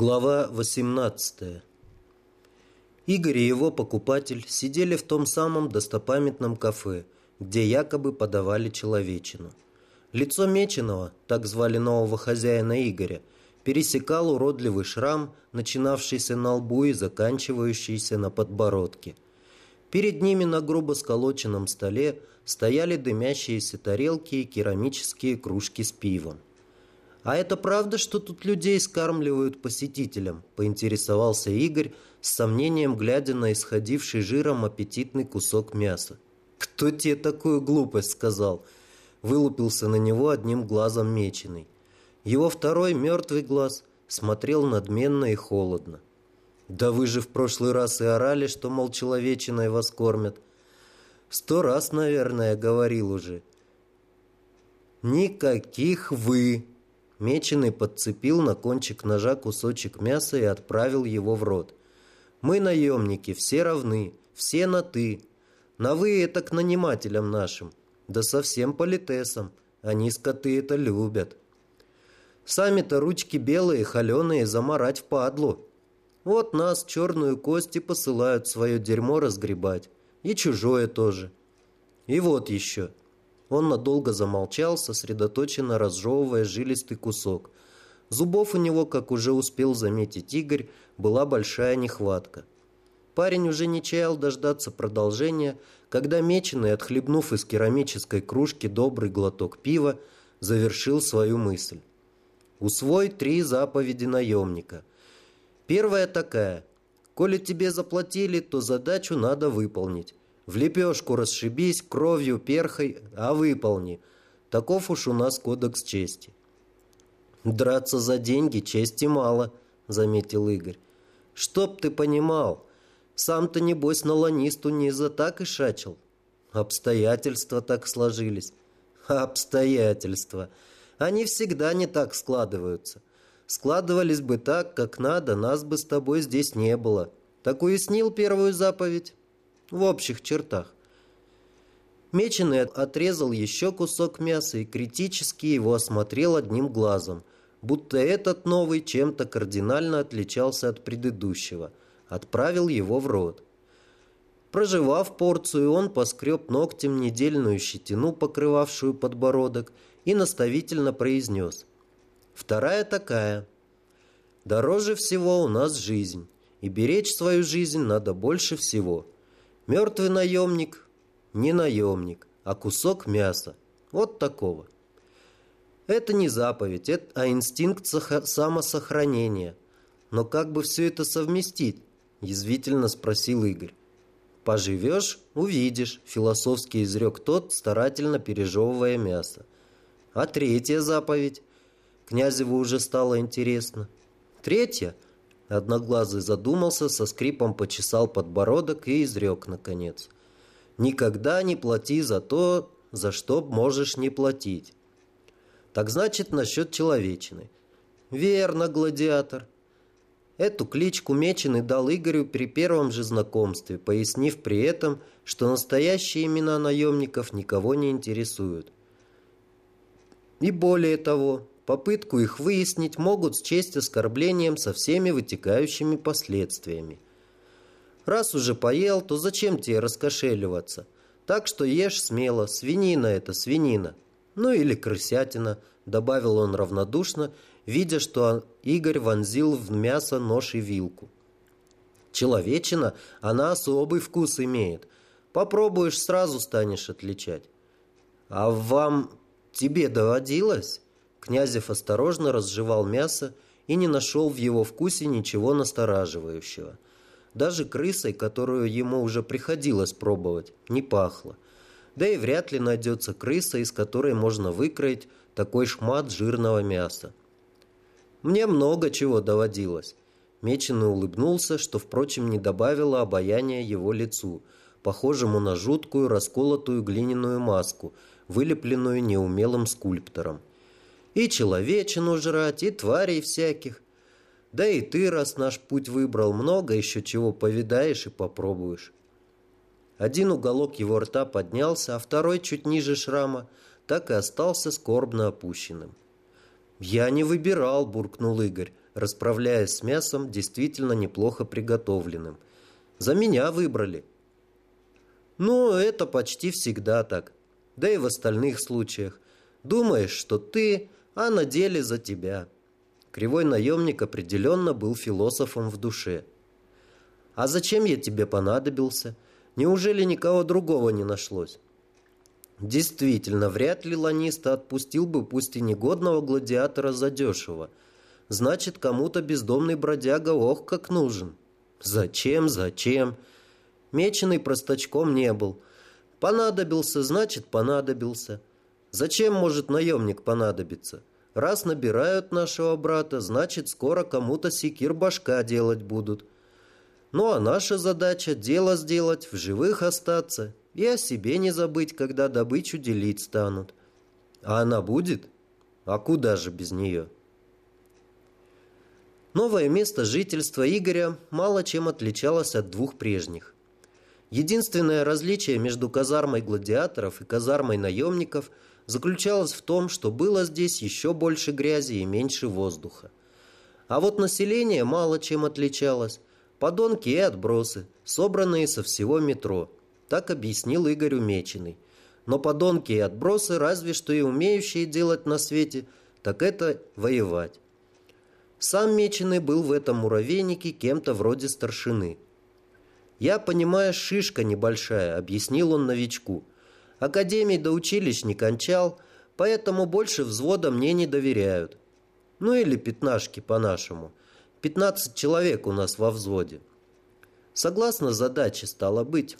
Глава 18 Игорь и его покупатель сидели в том самом достопамятном кафе, где якобы подавали человечину. Лицо Меченого, так звали нового хозяина Игоря, пересекал уродливый шрам, начинавшийся на лбу и заканчивающийся на подбородке. Перед ними на грубо сколоченном столе стояли дымящиеся тарелки и керамические кружки с пивом. «А это правда, что тут людей скармливают посетителям?» – поинтересовался Игорь, с сомнением глядя на исходивший жиром аппетитный кусок мяса. «Кто тебе такую глупость сказал?» – вылупился на него одним глазом меченый. Его второй, мертвый глаз, смотрел надменно и холодно. «Да вы же в прошлый раз и орали, что, мол, человечиной вас кормят». «Сто раз, наверное, говорил уже». «Никаких вы!» Меченый подцепил на кончик ножа кусочек мяса и отправил его в рот. «Мы, наемники, все равны, все на «ты». На «вы» это к нанимателям нашим, да совсем политесам. Они скоты это любят. Сами-то ручки белые, холеные, заморать впадлу. Вот нас, черную кости, посылают свое дерьмо разгребать. И чужое тоже. И вот еще». Он надолго замолчал, сосредоточенно разжевывая жилистый кусок. Зубов у него, как уже успел заметить Игорь, была большая нехватка. Парень уже не чаял дождаться продолжения, когда Меченый, отхлебнув из керамической кружки добрый глоток пива, завершил свою мысль. «Усвой три заповеди наемника. Первая такая. Коли тебе заплатили, то задачу надо выполнить. В лепешку расшибись, кровью, перхой, а выполни. Таков уж у нас кодекс чести. Драться за деньги чести мало, заметил Игорь. Чтоб ты понимал, сам-то, небось, на ланисту не за так и шачил. Обстоятельства так сложились. Обстоятельства. Они всегда не так складываются. Складывались бы так, как надо, нас бы с тобой здесь не было. Так уяснил первую заповедь? В общих чертах. Меченый отрезал еще кусок мяса и критически его осмотрел одним глазом, будто этот новый чем-то кардинально отличался от предыдущего. Отправил его в рот. Проживав порцию, он поскреб ногтем недельную щетину, покрывавшую подбородок, и наставительно произнес. Вторая такая. Дороже всего у нас жизнь, и беречь свою жизнь надо больше всего – Мертвый наемник не наемник, а кусок мяса. Вот такого. Это не заповедь, это, а инстинкт самосохранения. Но как бы все это совместить? Язвительно спросил Игорь. «Поживешь – увидишь», – философски изрек тот, старательно пережевывая мясо. «А третья заповедь?» Князеву уже стало интересно. «Третья – Одноглазый задумался, со скрипом почесал подбородок и изрек, наконец. «Никогда не плати за то, за что можешь не платить». «Так значит, насчет человечины». «Верно, гладиатор». Эту кличку Меченый дал Игорю при первом же знакомстве, пояснив при этом, что настоящие имена наемников никого не интересуют. И более того, Попытку их выяснить могут счесть оскорблением со всеми вытекающими последствиями. Раз уже поел, то зачем тебе раскошеливаться? Так что ешь смело, свинина это свинина. Ну или крысятина, добавил он равнодушно, видя, что Игорь вонзил в мясо нож и вилку. Человечина, она особый вкус имеет. Попробуешь, сразу станешь отличать. А вам тебе доводилось? Князев осторожно разжевал мясо и не нашел в его вкусе ничего настораживающего. Даже крысой, которую ему уже приходилось пробовать, не пахло. Да и вряд ли найдется крыса, из которой можно выкроить такой шмат жирного мяса. Мне много чего доводилось. Меченый улыбнулся, что, впрочем, не добавило обаяния его лицу, похожему на жуткую расколотую глиняную маску, вылепленную неумелым скульптором. И человечину жрать, и тварей всяких. Да и ты, раз наш путь выбрал, много еще чего повидаешь и попробуешь. Один уголок его рта поднялся, а второй, чуть ниже шрама, так и остался скорбно опущенным. «Я не выбирал», — буркнул Игорь, расправляясь с мясом, действительно неплохо приготовленным. «За меня выбрали». «Ну, это почти всегда так. Да и в остальных случаях. Думаешь, что ты, а на деле за тебя». Кривой наемник определенно был философом в душе. «А зачем я тебе понадобился? Неужели никого другого не нашлось?» Действительно, вряд ли Ланиста отпустил бы пусть и негодного гладиатора задешево. Значит, кому-то бездомный бродяга ох как нужен. Зачем, зачем? Меченый простачком не был. Понадобился, значит, понадобился. Зачем может наемник понадобиться? Раз набирают нашего брата, значит, скоро кому-то секир башка делать будут. Ну а наша задача – дело сделать, в живых остаться и о себе не забыть, когда добычу делить станут. А она будет? А куда же без нее? Новое место жительства Игоря мало чем отличалось от двух прежних. Единственное различие между казармой гладиаторов и казармой наемников заключалось в том, что было здесь еще больше грязи и меньше воздуха. А вот население мало чем отличалось. Подонки и отбросы, собранные со всего метро. Так объяснил Игорь Умеченный. Но подонки и отбросы разве что и умеющие делать на свете, так это воевать. Сам Меченый был в этом муравейнике кем-то вроде старшины. «Я, понимаю, шишка небольшая», — объяснил он новичку. «Академий до училищ не кончал, поэтому больше взвода мне не доверяют. Ну или пятнашки по-нашему. Пятнадцать человек у нас во взводе. Согласно задаче стало быть.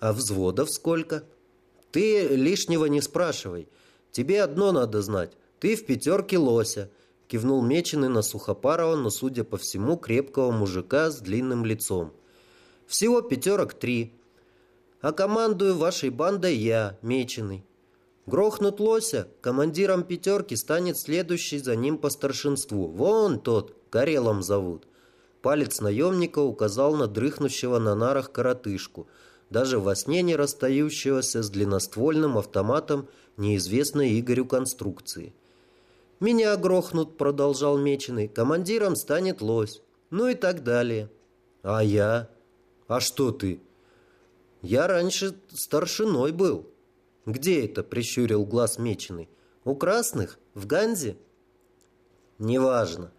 А взводов сколько? Ты лишнего не спрашивай. Тебе одно надо знать. Ты в пятерке лося. Кивнул меченый на сухопарого, но, судя по всему, крепкого мужика с длинным лицом. Всего пятерок три. А командую вашей бандой я, меченый. Грохнут лося, командиром пятерки станет следующий за ним по старшинству. Вон тот, Карелом зовут. Палец наемника указал на дрыхнущего на нарах коротышку, даже во сне не расстающегося с длинноствольным автоматом неизвестной Игорю конструкции. «Меня грохнут», — продолжал Меченый, — «командиром станет лось». Ну и так далее. «А я? А что ты?» «Я раньше старшиной был». «Где это?» — прищурил глаз Меченый. «У красных? В Ганзе?» «Неважно.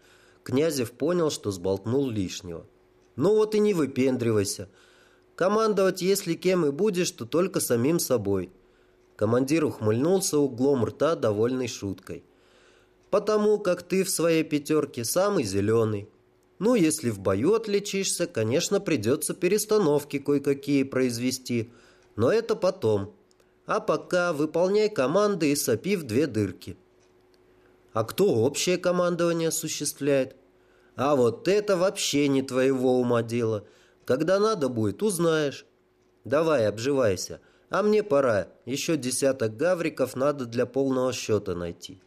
Князев понял, что сболтнул лишнего. «Ну вот и не выпендривайся. Командовать, если кем и будешь, то только самим собой». Командир ухмыльнулся углом рта, довольной шуткой. «Потому как ты в своей пятерке самый зеленый. Ну, если в бою отличишься, конечно, придется перестановки кое-какие произвести, но это потом. А пока выполняй команды и сопи в две дырки». А кто общее командование осуществляет? А вот это вообще не твоего ума дело. Когда надо будет, узнаешь. Давай, обживайся. А мне пора. Еще десяток гавриков надо для полного счета найти.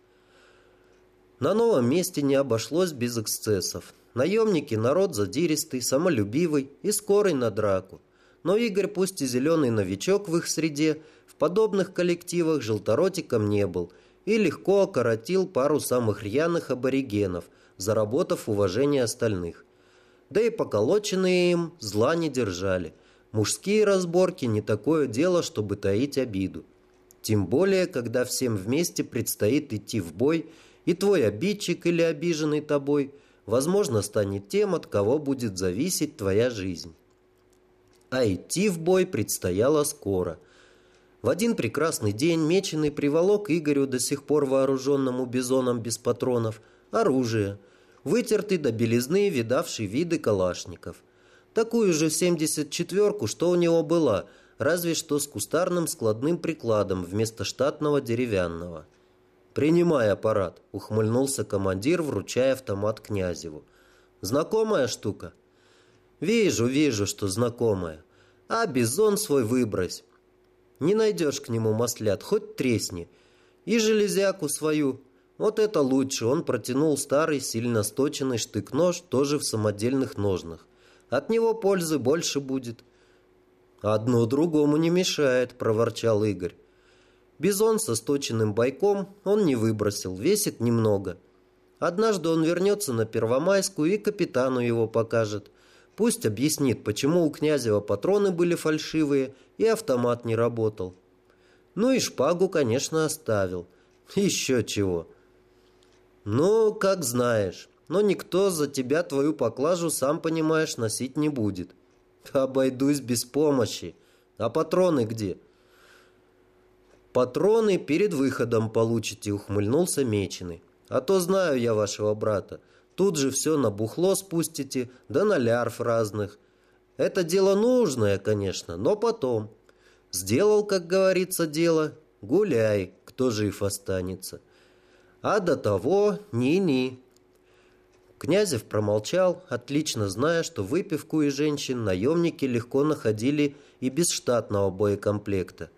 На новом месте не обошлось без эксцессов. Наемники – народ задиристый, самолюбивый и скорый на драку. Но Игорь, пусть и зеленый новичок в их среде, в подобных коллективах желторотиком не был – и легко окоротил пару самых рьяных аборигенов, заработав уважение остальных. Да и поколоченные им зла не держали. Мужские разборки не такое дело, чтобы таить обиду. Тем более, когда всем вместе предстоит идти в бой, и твой обидчик или обиженный тобой, возможно, станет тем, от кого будет зависеть твоя жизнь. А идти в бой предстояло скоро – в один прекрасный день Меченый приволок Игорю, до сих пор вооруженному бизоном без патронов, оружие, вытертый до белизны, видавший виды калашников. Такую же 74-ку, что у него была, разве что с кустарным складным прикладом вместо штатного деревянного. «Принимай аппарат», — ухмыльнулся командир, вручая автомат Князеву. «Знакомая штука?» «Вижу, вижу, что знакомая. А бизон свой выбрось. Не найдешь к нему маслят, хоть тресни. И железяку свою. Вот это лучше. Он протянул старый, сильно сточенный штык-нож, тоже в самодельных ножнах. От него пользы больше будет. «Одно другому не мешает», — проворчал Игорь. Бизон со сточенным бойком он не выбросил, весит немного. Однажды он вернется на Первомайскую и капитану его покажет. Пусть объяснит, почему у Князева патроны были фальшивые и автомат не работал. Ну и шпагу, конечно, оставил. Еще чего. Ну, как знаешь. Но никто за тебя твою поклажу, сам понимаешь, носить не будет. Обойдусь без помощи. А патроны где? Патроны перед выходом получите, ухмыльнулся Меченый. А то знаю я вашего брата. Тут же все на бухло спустите, да на лярф разных. Это дело нужное, конечно, но потом. Сделал, как говорится, дело, гуляй, кто жив останется. А до того ни-ни. Князев промолчал, отлично зная, что выпивку и женщин наемники легко находили и без штатного боекомплекта.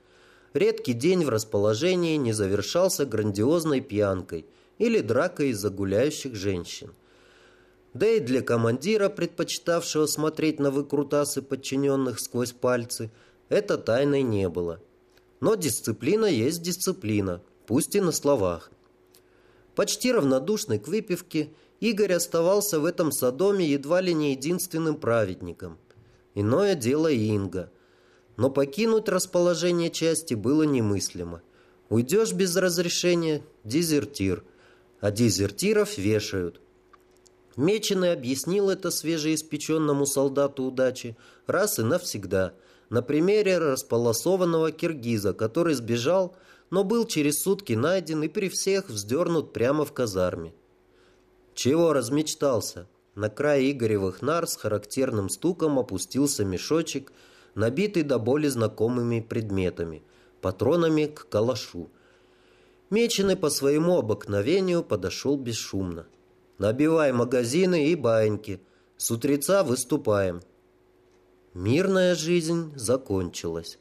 Редкий день в расположении не завершался грандиозной пьянкой или дракой из-за гуляющих женщин. Да и для командира, предпочитавшего смотреть на выкрутасы подчиненных сквозь пальцы – это тайной не было. Но дисциплина есть дисциплина, пусть и на словах. Почти равнодушный к выпивке, Игорь оставался в этом Содоме едва ли не единственным праведником. Иное дело Инга. Но покинуть расположение части было немыслимо. Уйдешь без разрешения – дезертир. А дезертиров вешают. Меченый объяснил это свежеиспеченному солдату удачи раз и навсегда – на примере располосованного киргиза, который сбежал, но был через сутки найден и при всех вздернут прямо в казарме. Чего размечтался? На край Игоревых нар с характерным стуком опустился мешочек, набитый до боли знакомыми предметами, патронами к калашу. Меченый по своему обыкновению подошел бесшумно. «Набивай магазины и баиньки. С утреца выступаем». Мирная жизнь закончилась.